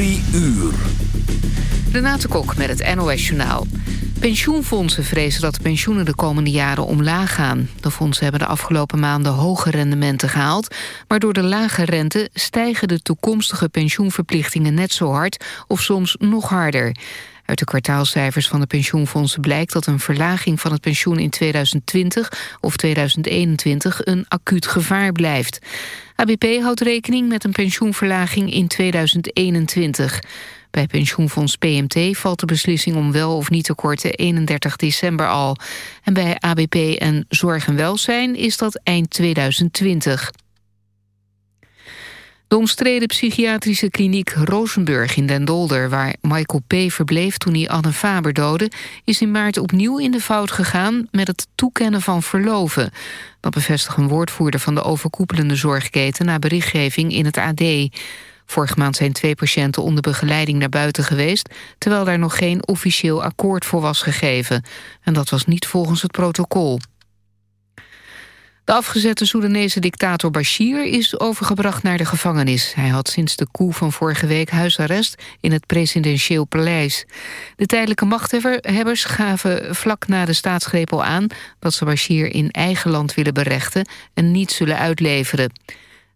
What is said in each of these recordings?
Drie uur. Renate Kok met het NOS Journaal. Pensioenfondsen vrezen dat pensioenen de komende jaren omlaag gaan. De fondsen hebben de afgelopen maanden hoge rendementen gehaald... maar door de lage rente stijgen de toekomstige pensioenverplichtingen net zo hard... of soms nog harder. Uit de kwartaalcijfers van de pensioenfondsen blijkt dat een verlaging van het pensioen in 2020 of 2021 een acuut gevaar blijft. ABP houdt rekening met een pensioenverlaging in 2021. Bij pensioenfonds PMT valt de beslissing om wel of niet te korten 31 december al. En bij ABP en Zorg en Welzijn is dat eind 2020. De omstreden psychiatrische kliniek Rosenburg in Den Dolder... waar Michael P. verbleef toen hij Anne Faber doodde... is in maart opnieuw in de fout gegaan met het toekennen van verloven. Dat bevestigt een woordvoerder van de overkoepelende zorgketen... na berichtgeving in het AD. Vorige maand zijn twee patiënten onder begeleiding naar buiten geweest... terwijl daar nog geen officieel akkoord voor was gegeven. En dat was niet volgens het protocol. De afgezette Soedanese dictator Bashir is overgebracht naar de gevangenis. Hij had sinds de coup van vorige week huisarrest in het presidentieel paleis. De tijdelijke machthebbers gaven vlak na de staatsgreep al aan... dat ze Bashir in eigen land willen berechten en niet zullen uitleveren.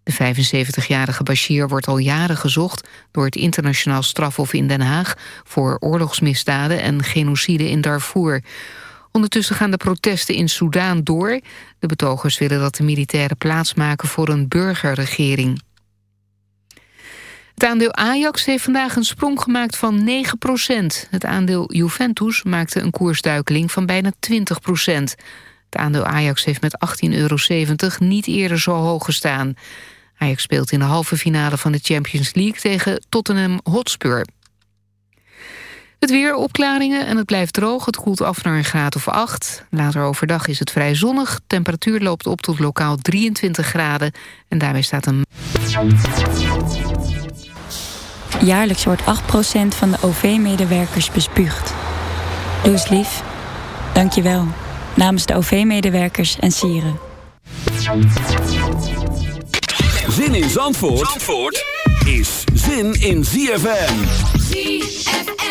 De 75-jarige Bashir wordt al jaren gezocht... door het internationaal strafhof in Den Haag... voor oorlogsmisdaden en genocide in Darfur... Ondertussen gaan de protesten in Soudaan door. De betogers willen dat de militairen plaatsmaken voor een burgerregering. Het aandeel Ajax heeft vandaag een sprong gemaakt van 9% Het aandeel Juventus maakte een koersduikeling van bijna 20% Het aandeel Ajax heeft met 18,70 euro niet eerder zo hoog gestaan. Ajax speelt in de halve finale van de Champions League tegen Tottenham Hotspur. Het weer opklaringen en het blijft droog. Het koelt af naar een graad of 8. Later overdag is het vrij zonnig. Temperatuur loopt op tot lokaal 23 graden. En daarmee staat een... Jaarlijks wordt 8% van de OV-medewerkers bespuugd. Doe eens lief. Dank je wel. Namens de OV-medewerkers en sieren. Zin in Zandvoort, Zandvoort? is zin in ZFM. ZFM.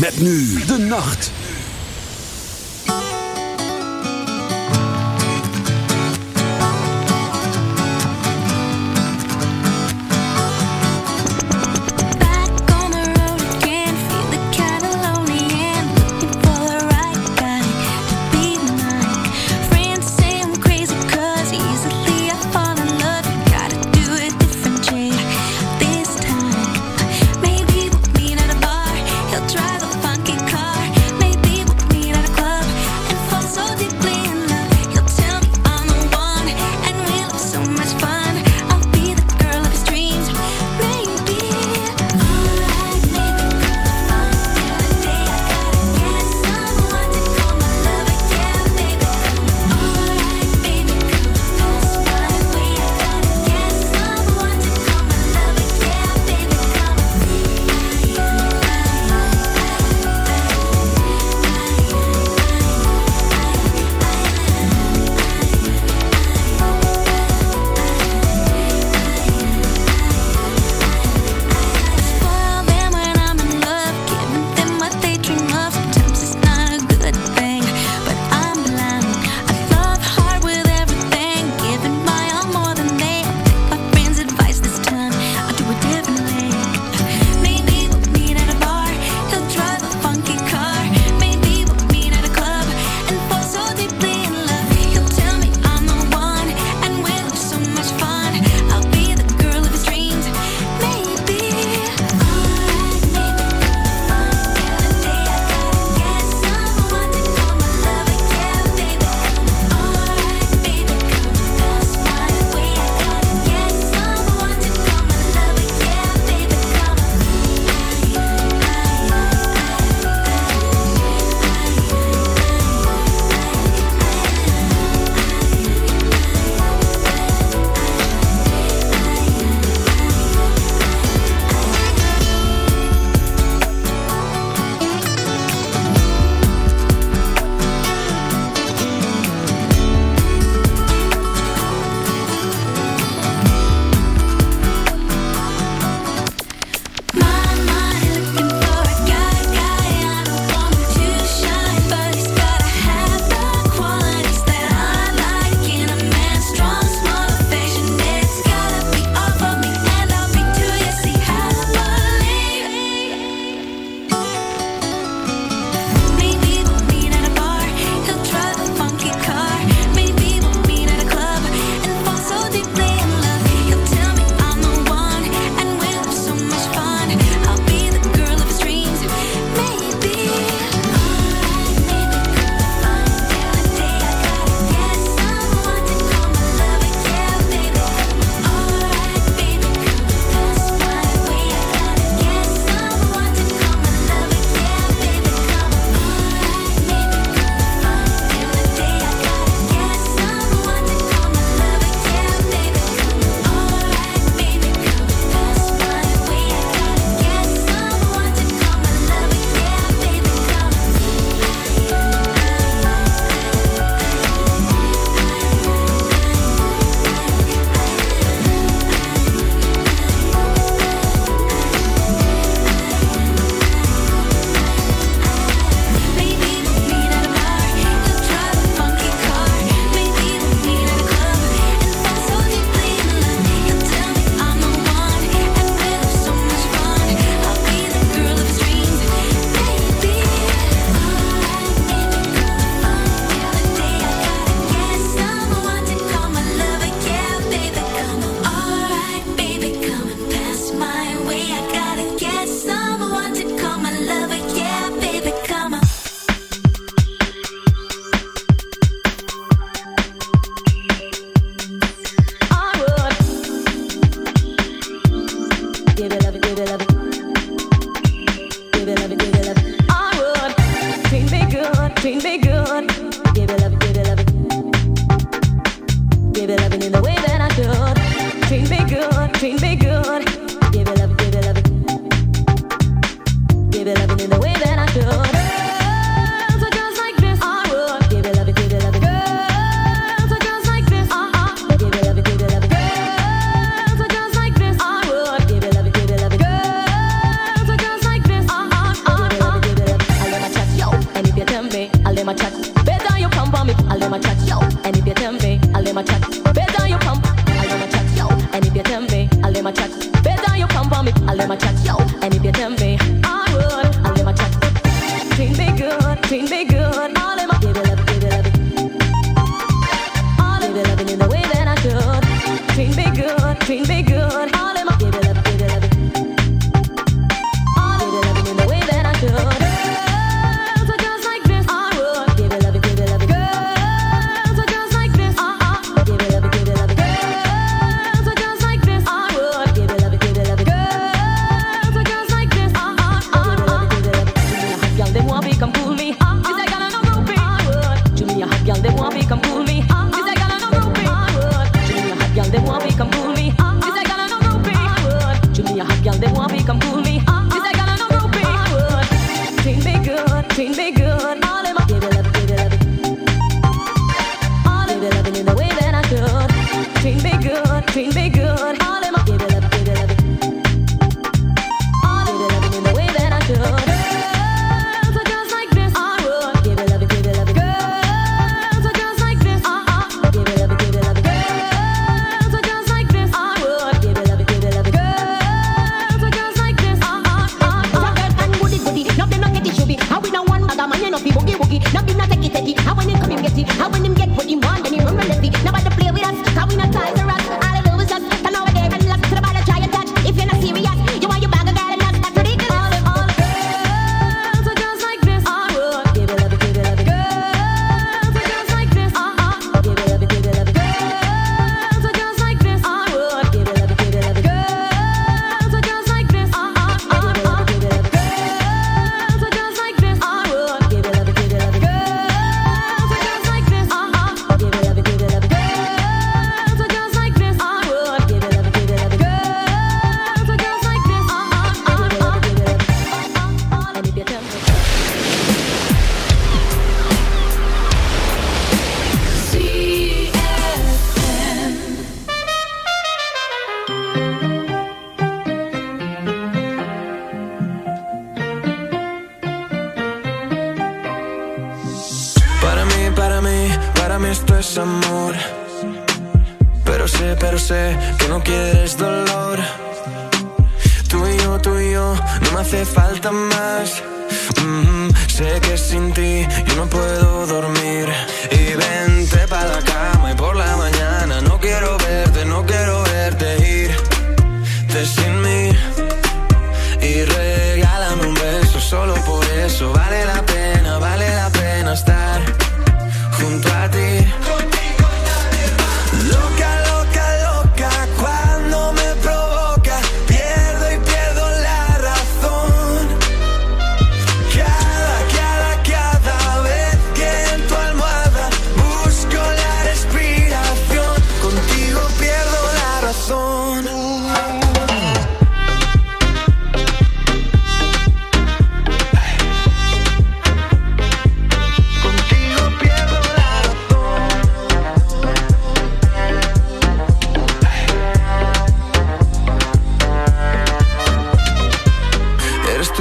Met nu de nacht.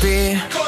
happy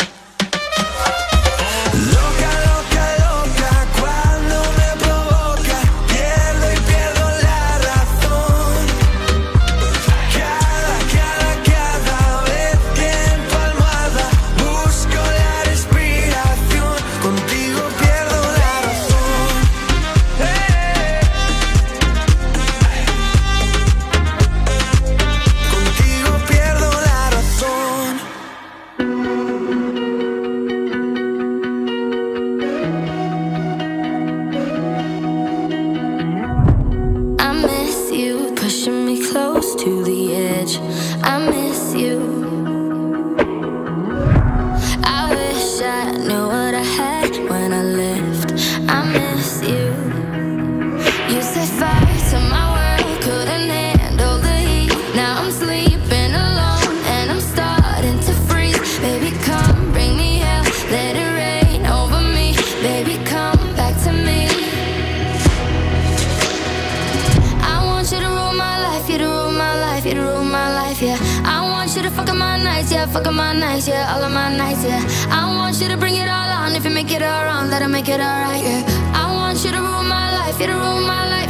nights, yeah, all of my nights, yeah. I want you to bring it all on. If you make it all wrong, let her make it all right, yeah. I want you to rule my life, you to rule my life.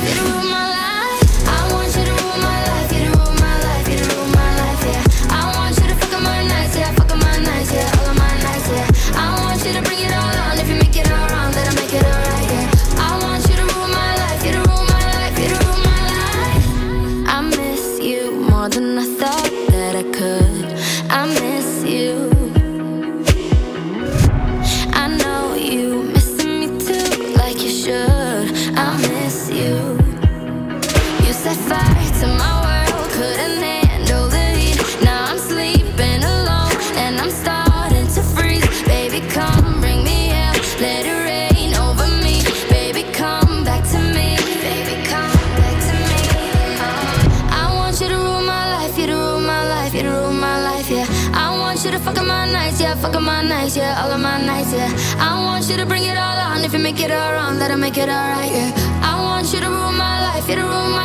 Fuck up my nights, yeah, all of my nights, yeah. I want you to bring it all on. If you make it all wrong, let her make it all right, yeah. I want you to rule my life, you to rule my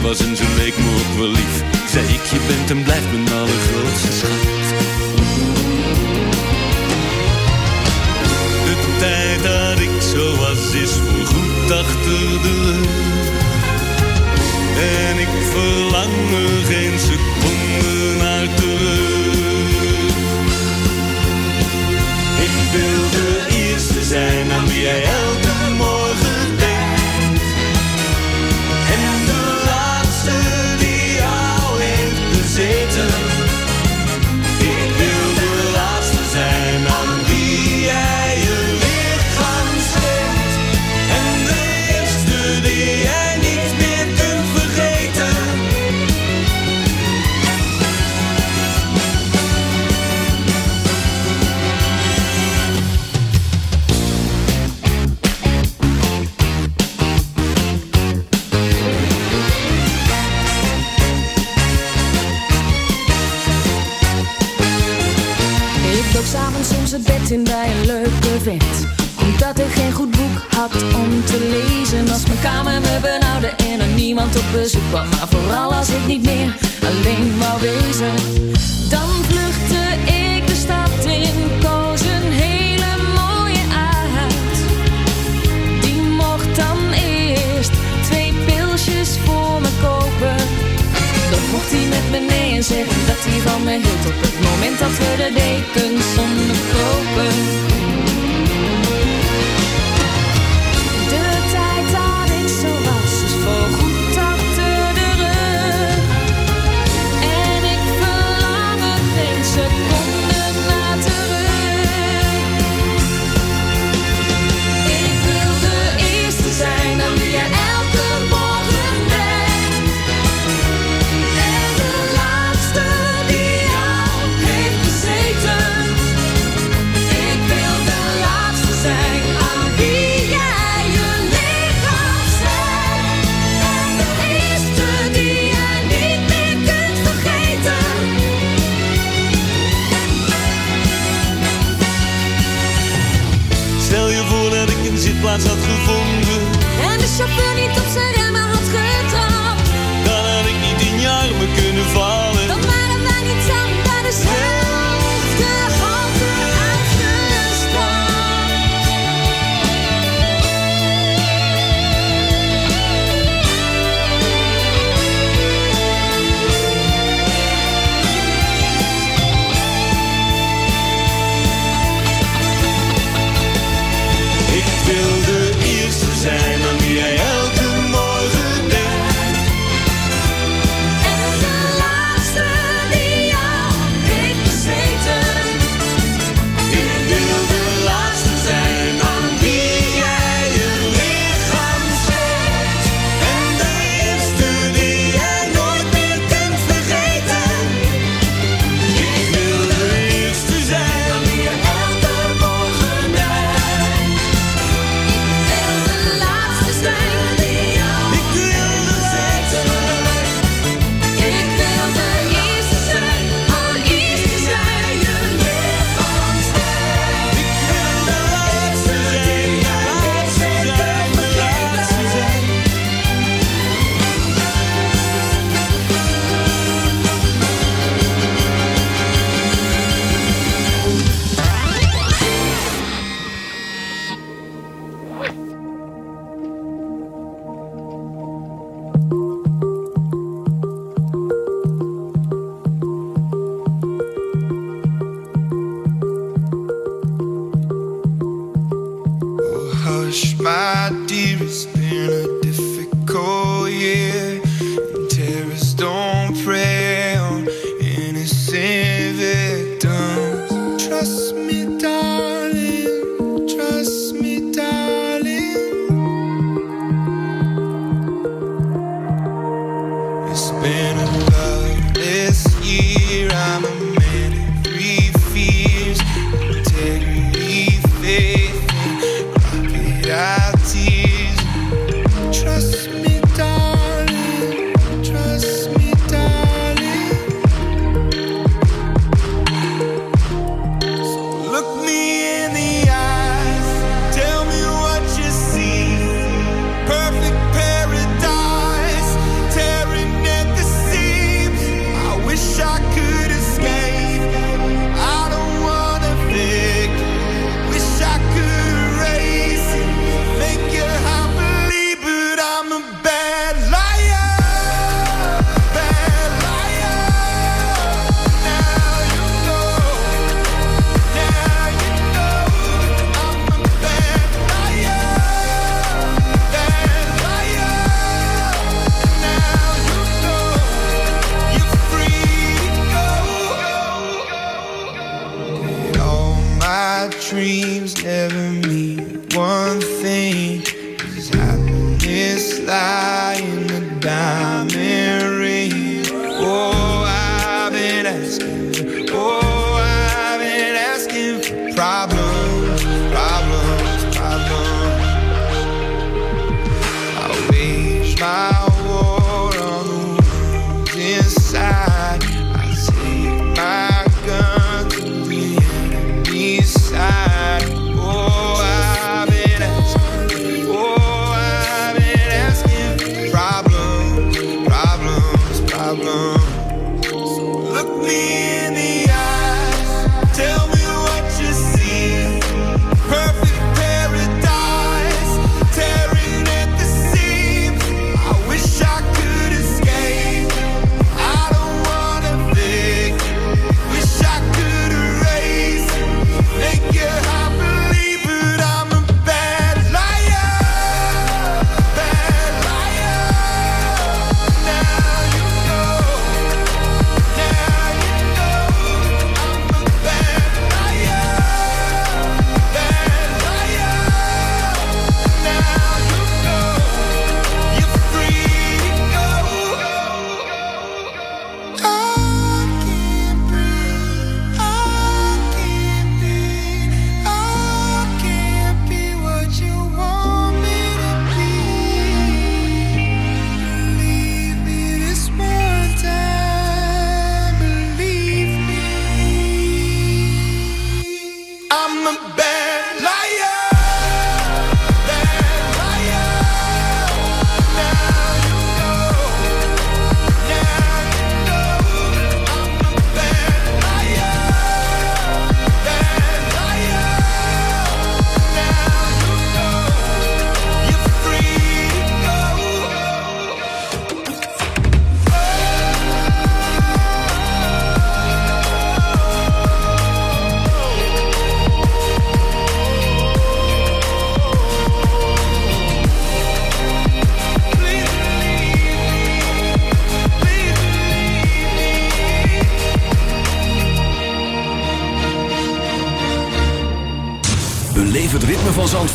was in zijn week, maar ook wel lief. Zei ik, je bent en blijft mijn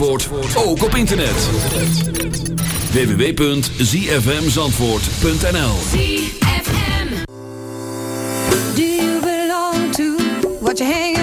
Zandvoort ook op internet. www.zfmzandvoort.nl Do you belong to what you hang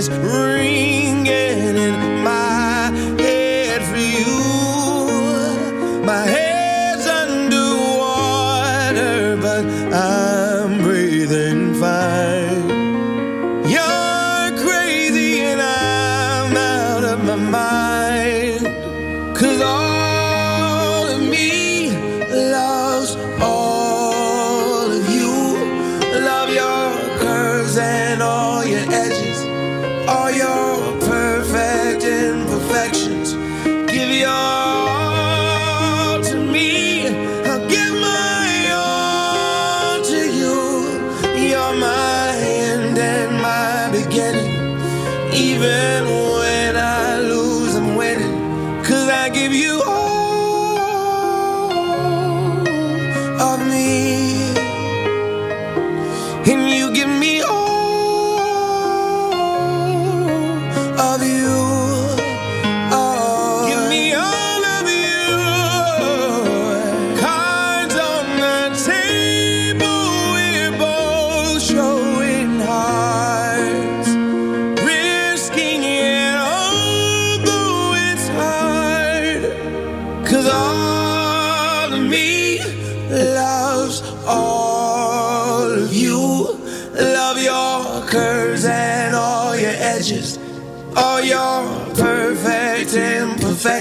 is real.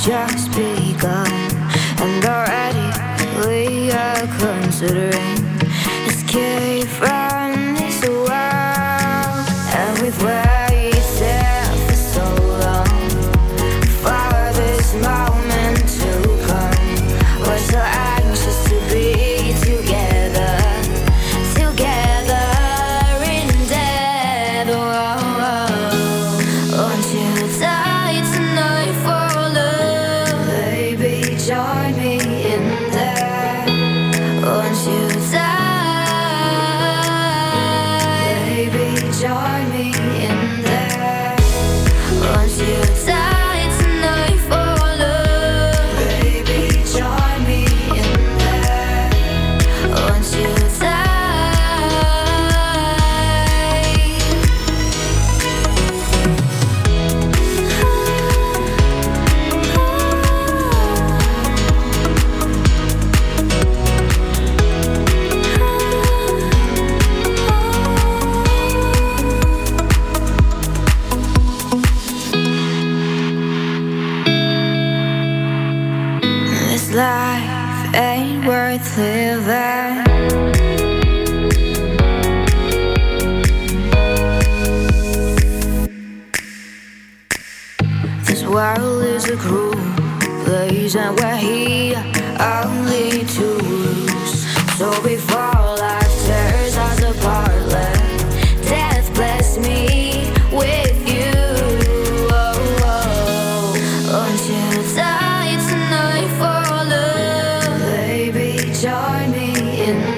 just begun, and already we are considering lose, and we're here only to lose. So we fall. Our tears us apart, let death bless me with you. Oh, oh. Until die, it's a night for love. Baby, join me in.